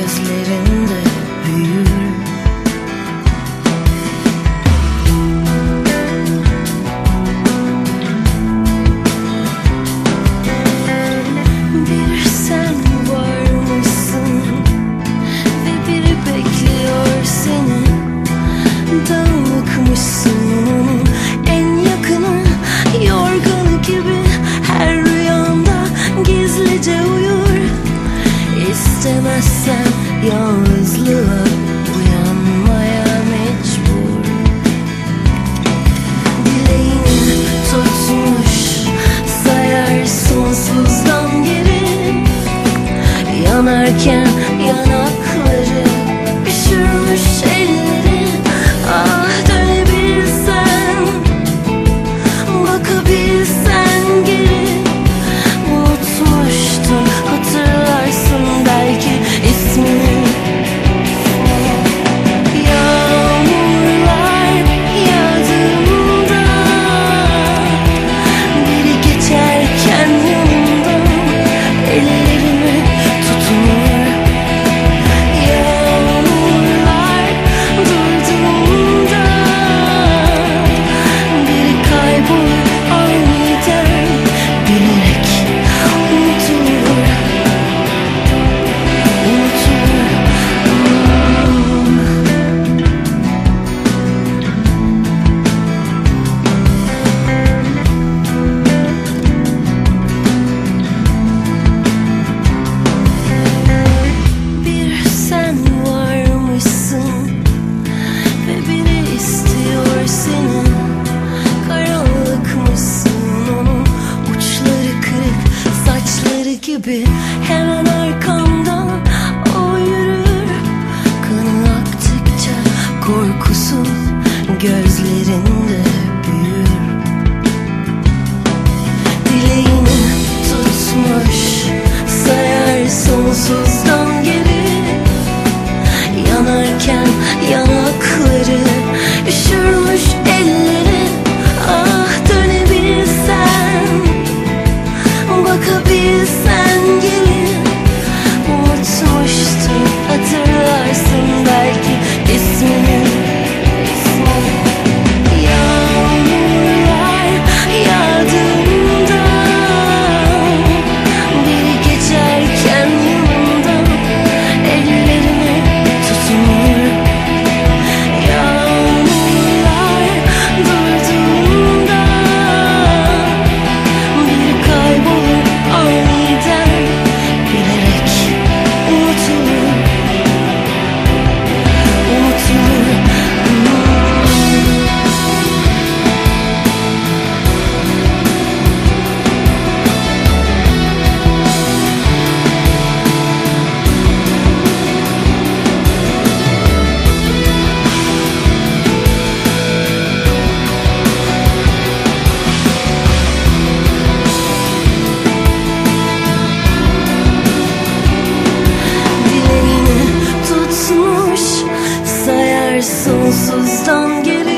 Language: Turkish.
just living can gibi hemen arkamdan o yürür. Kanın aktıkça korkusun gözlerinde büyür. Dileğini tutmuş sayar sonsuzdan. Anlarsın belki. sonsuzdan gelir